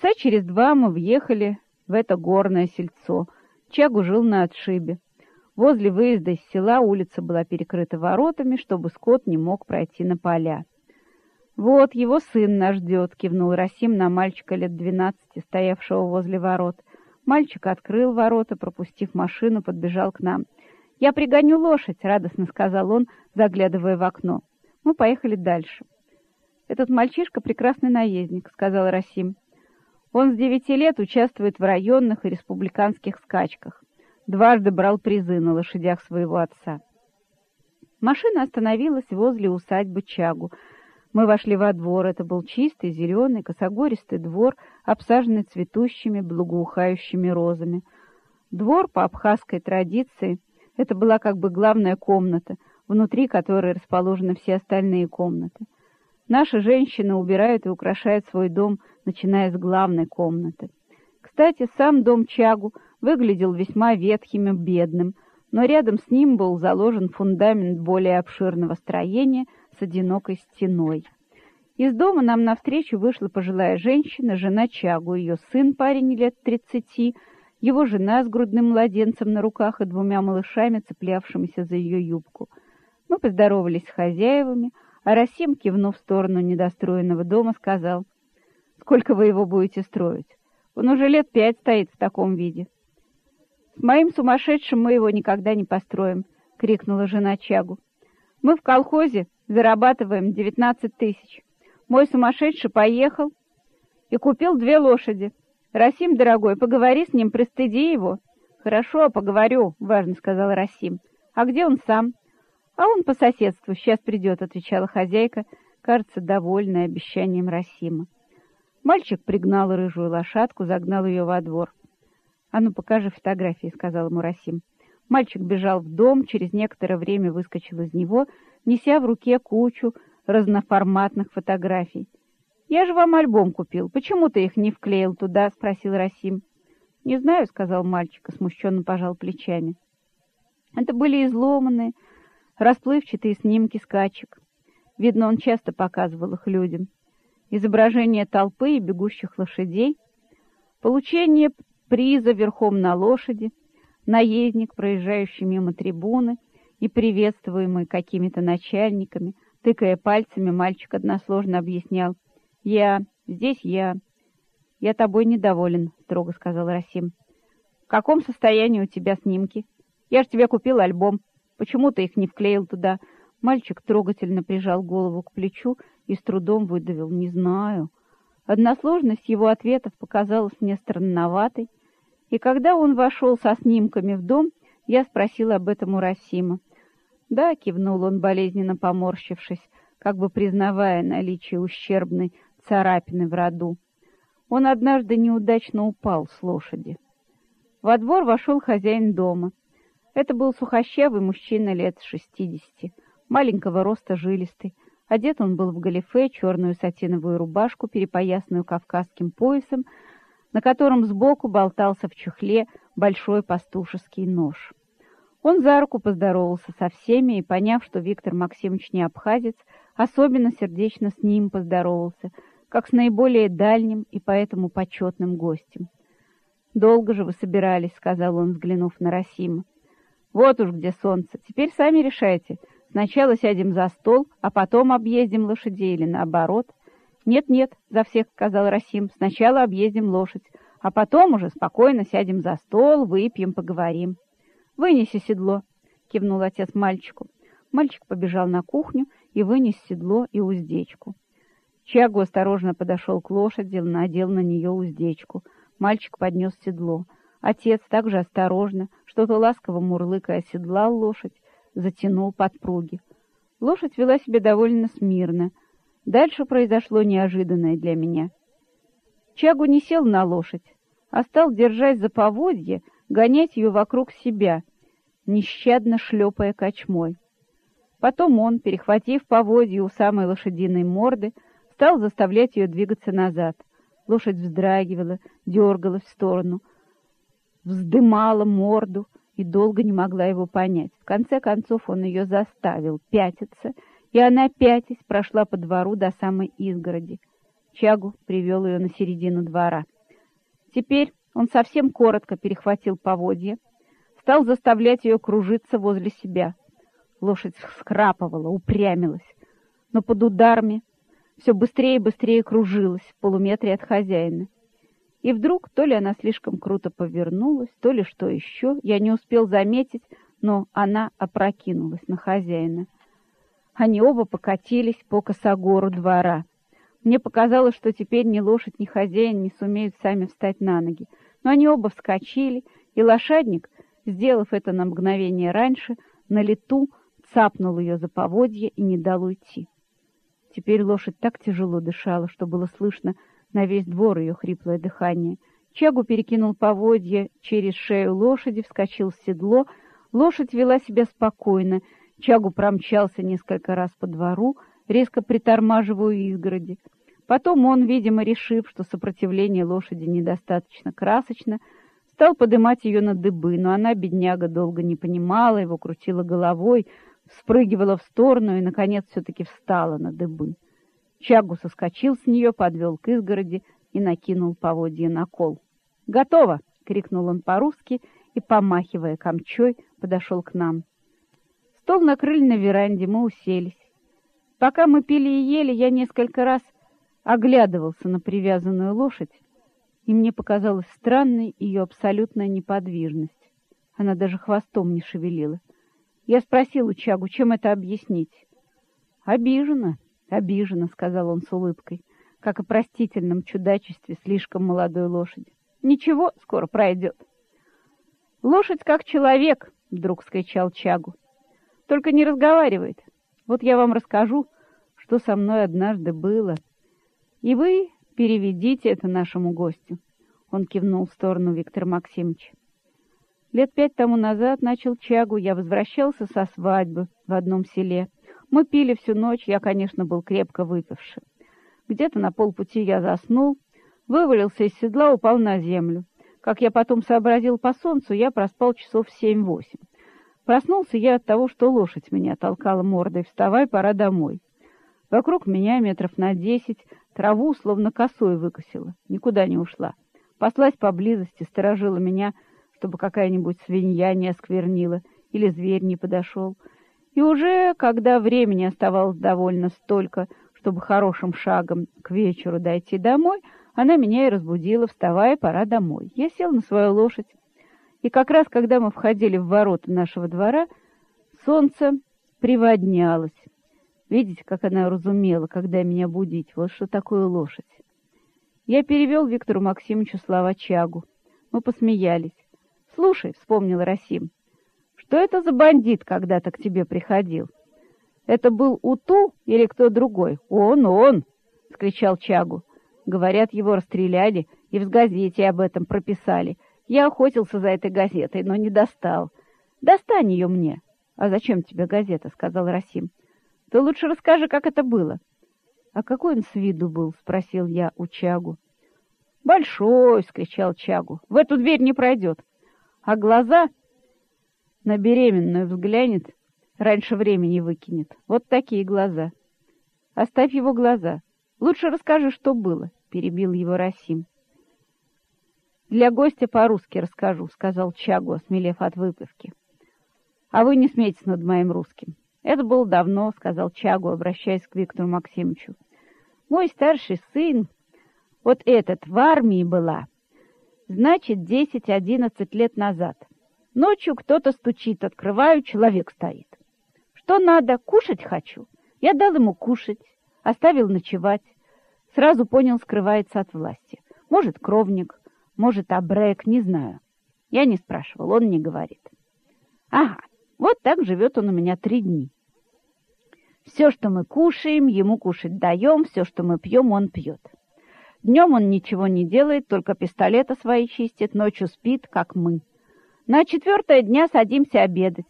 Часа через два мы въехали в это горное сельцо. Чагу жил на отшибе. Возле выезда из села улица была перекрыта воротами, чтобы скот не мог пройти на поля. «Вот его сын нас ждет», — кивнул Расим на мальчика лет двенадцати, стоявшего возле ворот. Мальчик открыл ворота, пропустив машину, подбежал к нам. «Я пригоню лошадь», — радостно сказал он, заглядывая в окно. Мы поехали дальше. «Этот мальчишка — прекрасный наездник», — сказал Расим. «Он с девяти лет участвует в районных и республиканских скачках. Дважды брал призы на лошадях своего отца». Машина остановилась возле усадьбы Чагу — мы вошли во двор. Это был чистый, зеленый, косогористый двор, обсаженный цветущими, благоухающими розами. Двор по абхазской традиции — это была как бы главная комната, внутри которой расположены все остальные комнаты. Наши женщины убирают и украшают свой дом, начиная с главной комнаты. Кстати, сам дом Чагу выглядел весьма ветхим и бедным, но рядом с ним был заложен фундамент более обширного строения — с одинокой стеной. Из дома нам навстречу вышла пожилая женщина, жена Чагу, ее сын, парень лет тридцати, его жена с грудным младенцем на руках и двумя малышами, цеплявшимися за ее юбку. Мы поздоровались с хозяевами, а Расим, кивнув в сторону недостроенного дома, сказал, «Сколько вы его будете строить? Он уже лет пять стоит в таком виде». «С моим сумасшедшим мы его никогда не построим», — крикнула жена Чагу. «Мы в колхозе зарабатываем 19 тысяч. Мой сумасшедший поехал и купил две лошади. Расим, дорогой, поговори с ним, пристыди его. Хорошо, поговорю, важно сказал Расим. А где он сам? А он по соседству, сейчас придет, отвечала хозяйка, кажется, довольная обещанием Расима. Мальчик пригнал рыжую лошадку, загнал ее во двор. «А ну, покажи фотографии», — сказал ему Расим. Мальчик бежал в дом, через некоторое время выскочил из него — неся в руке кучу разноформатных фотографий. «Я же вам альбом купил. Почему ты их не вклеил туда?» — спросил Расим. «Не знаю», — сказал мальчик и смущенно пожал плечами. Это были изломанные, расплывчатые снимки скачек. Видно, он часто показывал их людям. Изображение толпы и бегущих лошадей, получение приза верхом на лошади, наездник, проезжающий мимо трибуны — и приветствуемый какими-то начальниками, тыкая пальцами, мальчик односложно объяснял. «Я, здесь я. Я тобой недоволен», — строго сказал Расим. «В каком состоянии у тебя снимки? Я ж тебе купил альбом. Почему ты их не вклеил туда?» Мальчик трогательно прижал голову к плечу и с трудом выдавил «не знаю». Односложность его ответов показалась мне странноватой, и когда он вошел со снимками в дом, я спросила об этом у Расима. «Да», — кивнул он, болезненно поморщившись, как бы признавая наличие ущербной царапины в роду. Он однажды неудачно упал с лошади. Во двор вошел хозяин дома. Это был сухощавый мужчина лет шестидесяти, маленького роста жилистый. Одет он был в галифе, черную сатиновую рубашку, перепоясанную кавказским поясом, на котором сбоку болтался в чехле большой пастушеский нож. Он за руку поздоровался со всеми и, поняв, что Виктор Максимович не абхазец, особенно сердечно с ним поздоровался, как с наиболее дальним и поэтому почетным гостем. «Долго же вы собирались», — сказал он, взглянув на Расима. «Вот уж где солнце. Теперь сами решайте. Сначала сядем за стол, а потом объездим лошадей или наоборот». «Нет-нет», — за всех сказал Расим, — «сначала объездим лошадь, а потом уже спокойно сядем за стол, выпьем, поговорим». «Вынеси седло», — кивнул отец мальчику. Мальчик побежал на кухню и вынес седло и уздечку. Чагу осторожно подошел к лошади, надел на нее уздечку. Мальчик поднес седло. Отец также осторожно, что-то ласково мурлыкая, оседлал лошадь, затянул подпруги. Лошадь вела себя довольно смирно. Дальше произошло неожиданное для меня. Чагу не сел на лошадь, а стал, держась за поводье, гонять ее вокруг себя, нещадно шлепая кочмой. Потом он, перехватив поводье у самой лошадиной морды, стал заставлять ее двигаться назад. Лошадь вздрагивала, дергалась в сторону, вздымала морду и долго не могла его понять. В конце концов он ее заставил пятиться, и она, пятясь, прошла по двору до самой изгороди. Чагу привел ее на середину двора. Теперь он совсем коротко перехватил поводья, стал заставлять ее кружиться возле себя. Лошадь скрапывала, упрямилась, но под ударами все быстрее и быстрее кружилась в полуметре от хозяина. И вдруг то ли она слишком круто повернулась, то ли что еще, я не успел заметить, но она опрокинулась на хозяина. Они оба покатились по косогору двора. Мне показалось, что теперь ни лошадь, ни хозяин не сумеют сами встать на ноги. Но они оба вскочили, и лошадник, сделав это на мгновение раньше, на лету цапнул ее за поводья и не дал уйти. Теперь лошадь так тяжело дышала, что было слышно на весь двор ее хриплое дыхание. Чагу перекинул поводья через шею лошади, вскочил в седло. Лошадь вела себя спокойно. Чагу промчался несколько раз по двору, резко притормаживая изгороди. Потом он, видимо, решив, что сопротивление лошади недостаточно красочно, стал подымать ее на дыбы, но она, бедняга, долго не понимала, его крутила головой, спрыгивала в сторону и, наконец, все-таки встала на дыбы. Чагу соскочил с нее, подвел к изгороди и накинул поводья на кол. «Готово!» — крикнул он по-русски и, помахивая камчой, подошел к нам. Стол накрыли на веранде, мы уселись. Пока мы пили и ели, я несколько раз оглядывался на привязанную лошадь, и мне показалась странной ее абсолютная неподвижность. Она даже хвостом не шевелила. Я спросил у Чагу, чем это объяснить. «Обижена, обижена», — сказал он с улыбкой, как о простительном чудачестве слишком молодой лошади. «Ничего, скоро пройдет». «Лошадь как человек», — вдруг скричал Чагу. «Только не разговаривает. Вот я вам расскажу, что со мной однажды было. И вы переведите это нашему гостю». Он кивнул в сторону Виктора Максимовича. Лет пять тому назад начал чагу, я возвращался со свадьбы в одном селе. Мы пили всю ночь, я, конечно, был крепко выпивший. Где-то на полпути я заснул, вывалился из седла, упал на землю. Как я потом сообразил по солнцу, я проспал часов семь-восемь. Проснулся я от того, что лошадь меня толкала мордой. «Вставай, пора домой». Вокруг меня метров на десять траву словно косой выкосила, никуда не ушла. Паслась поблизости, сторожила меня — чтобы какая-нибудь свинья не осквернила или зверь не подошел. И уже, когда времени оставалось довольно столько, чтобы хорошим шагом к вечеру дойти домой, она меня и разбудила, вставая, пора домой. Я сел на свою лошадь, и как раз, когда мы входили в ворота нашего двора, солнце приводнялось. Видите, как она разумела, когда меня будить, вот что такое лошадь. Я перевел Виктору Максимовичу слова Чагу. Мы посмеялись. «Слушай», — вспомнил Расим, — «что это за бандит когда-то к тебе приходил? Это был Уту или кто другой?» «Он, он!» — скричал Чагу. Говорят, его расстреляли и в газете об этом прописали. Я охотился за этой газетой, но не достал. Достань ее мне. А зачем тебе газета? — сказал Расим. Ты лучше расскажи, как это было. А какой он с виду был? — спросил я у Чагу. Большой! — скричал Чагу. В эту дверь не пройдет а глаза на беременную взглянет, раньше времени выкинет. Вот такие глаза. Оставь его глаза. Лучше расскажи, что было, — перебил его Расим. Для гостя по-русски расскажу, — сказал Чагу, осмелев от выпивки. А вы не смейтесь над моим русским. Это было давно, — сказал Чагу, обращаясь к Виктору Максимовичу. Мой старший сын, вот этот, в армии была, Значит, десять-одиннадцать лет назад. Ночью кто-то стучит, открываю, человек стоит. Что надо? Кушать хочу. Я дал ему кушать, оставил ночевать. Сразу понял, скрывается от власти. Может, кровник, может, абрек, не знаю. Я не спрашивал, он не говорит. Ага, вот так живет он у меня три дни. Все, что мы кушаем, ему кушать даем, все, что мы пьем, он пьет. Днем он ничего не делает, только пистолеты свои чистит, ночью спит, как мы. На четвертое дня садимся обедать.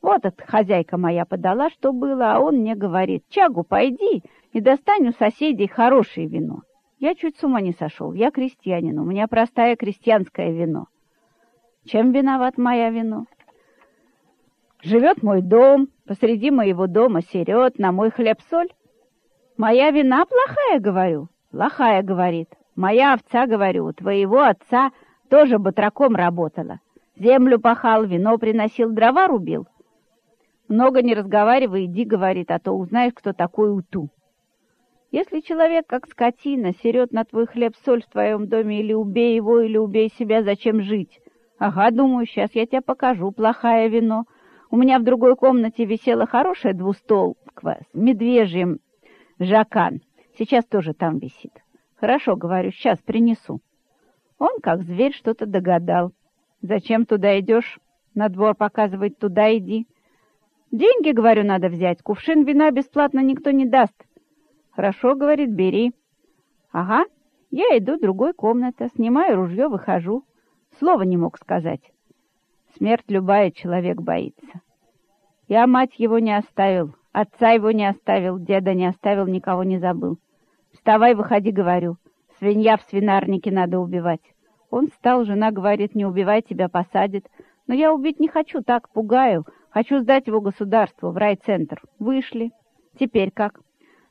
Вот эта хозяйка моя подала, что было, а он мне говорит, «Чагу, пойди и достань у соседей хорошее вино». Я чуть с ума не сошел, я крестьянин, у меня простое крестьянское вино. Чем виноват моя вино? Живет мой дом, посреди моего дома серет, на мой хлеб соль. Моя вина плохая, говорю. Плохая, говорит. Моя овца, говорю, твоего отца тоже батраком работала. Землю пахал, вино приносил, дрова рубил. Много не разговаривай, иди, говорит, а то узнаешь, кто такой Уту. Если человек, как скотина, серет на твой хлеб соль в твоем доме, или убей его, или убей себя, зачем жить? Ага, думаю, сейчас я тебе покажу плохое вино. У меня в другой комнате висела хорошая двустолква с медвежьим жакан. Сейчас тоже там висит. Хорошо, говорю, сейчас принесу. Он, как зверь, что-то догадал. Зачем туда идешь? На двор показывать, туда иди. Деньги, говорю, надо взять. Кувшин вина бесплатно никто не даст. Хорошо, говорит, бери. Ага, я иду другой комнате, снимаю ружье, выхожу. Слова не мог сказать. Смерть любая человек боится. Я мать его не оставил, отца его не оставил, деда не оставил, никого не забыл. Вставай, выходи, говорю. Свинья в свинарнике надо убивать. Он встал, жена говорит, не убивай, тебя посадит. Но я убить не хочу, так пугаю. Хочу сдать его государству, в райцентр. Вышли. Теперь как?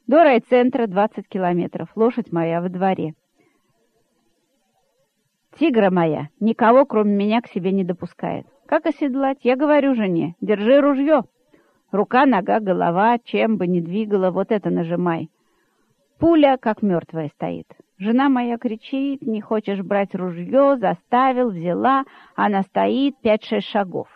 До райцентра 20 километров. Лошадь моя во дворе. Тигра моя никого, кроме меня, к себе не допускает. Как оседлать? Я говорю жене, держи ружье. Рука, нога, голова, чем бы ни двигала, вот это нажимай. Пуля, как мертвая, стоит. Жена моя кричит, не хочешь брать ружье, заставил, взяла, она стоит пять-шесть шагов.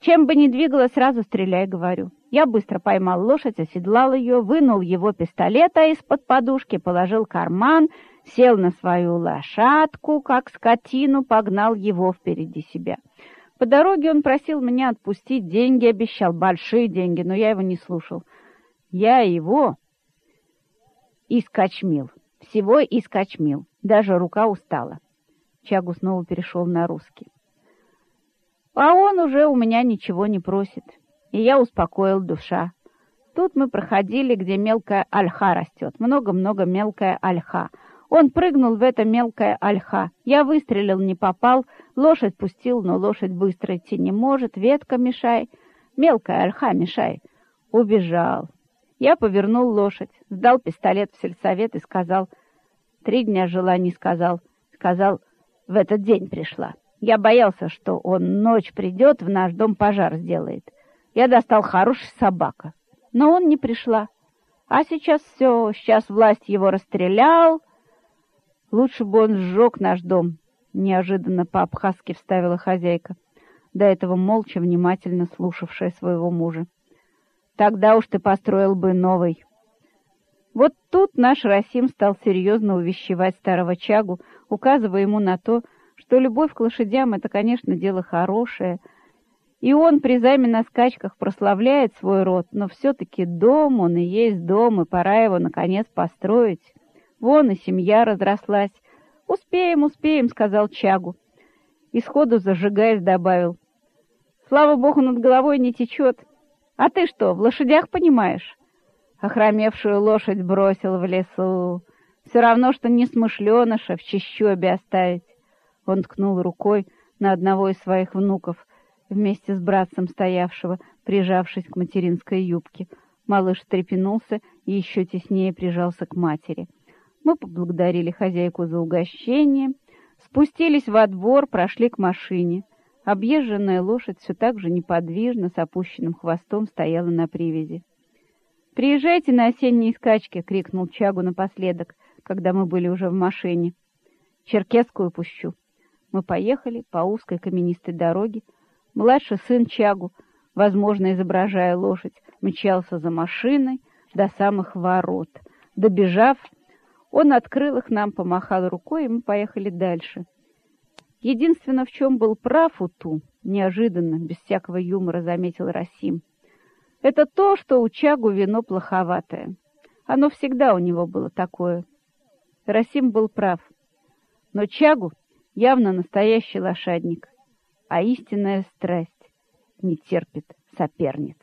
Чем бы ни двигала, сразу стреляй, говорю. Я быстро поймал лошадь, оседлал ее, вынул его пистолета из-под подушки, положил карман, сел на свою лошадку, как скотину, погнал его впереди себя. По дороге он просил меня отпустить деньги, обещал большие деньги, но я его не слушал. Я его искочмил, всего искочмил, даже рука устала. Чагу снова перешел на русский. А он уже у меня ничего не просит, и я успокоил душа. Тут мы проходили, где мелкая ольха растет, много-много мелкая ольха — он прыгнул в это мелкое ольха. Я выстрелил, не попал. Лошадь пустил, но лошадь быстро идти не может. Ветка мешай. Мелкая ольха мешай. Убежал. Я повернул лошадь, сдал пистолет в сельсовет и сказал... Три дня жила, не сказал. Сказал, в этот день пришла. Я боялся, что он ночь придет, в наш дом пожар сделает. Я достал хороший собака. Но он не пришла. А сейчас все, сейчас власть его расстрелял, Лучше бы он сжег наш дом, неожиданно по-абхазски вставила хозяйка, до этого молча внимательно слушавшая своего мужа. Тогда уж ты построил бы новый. Вот тут наш Расим стал серьезно увещевать старого Чагу, указывая ему на то, что любовь к лошадям — это, конечно, дело хорошее, и он призами на скачках прославляет свой род, но все-таки дом он и есть дом, и пора его, наконец, построить. Вон и семья разрослась. «Успеем, успеем», — сказал Чагу. И сходу зажигаясь добавил. «Слава богу, над головой не течет. А ты что, в лошадях понимаешь?» Охромевшую лошадь бросил в лесу. Все равно, что не смышленыша в чищобе оставить. Он ткнул рукой на одного из своих внуков, вместе с братцем стоявшего, прижавшись к материнской юбке. Малыш трепенулся и еще теснее прижался к матери. Мы поблагодарили хозяйку за угощение, спустились во двор, прошли к машине. Объезженная лошадь все так же неподвижно, с опущенным хвостом, стояла на привязи. «Приезжайте на осенние скачки!» — крикнул Чагу напоследок, когда мы были уже в машине. «Черкесскую пущу!» Мы поехали по узкой каменистой дороге. Младший сын Чагу, возможно, изображая лошадь, мчался за машиной до самых ворот. Добежав, он открыл их нам, помахал рукой, и мы поехали дальше. Единственное, в чем был прав Уту, неожиданно, без всякого юмора заметил Расим, это то, что у Чагу вино плоховатое. Оно всегда у него было такое. Расим был прав. Но Чагу явно настоящий лошадник, а истинная страсть не терпит соперниц.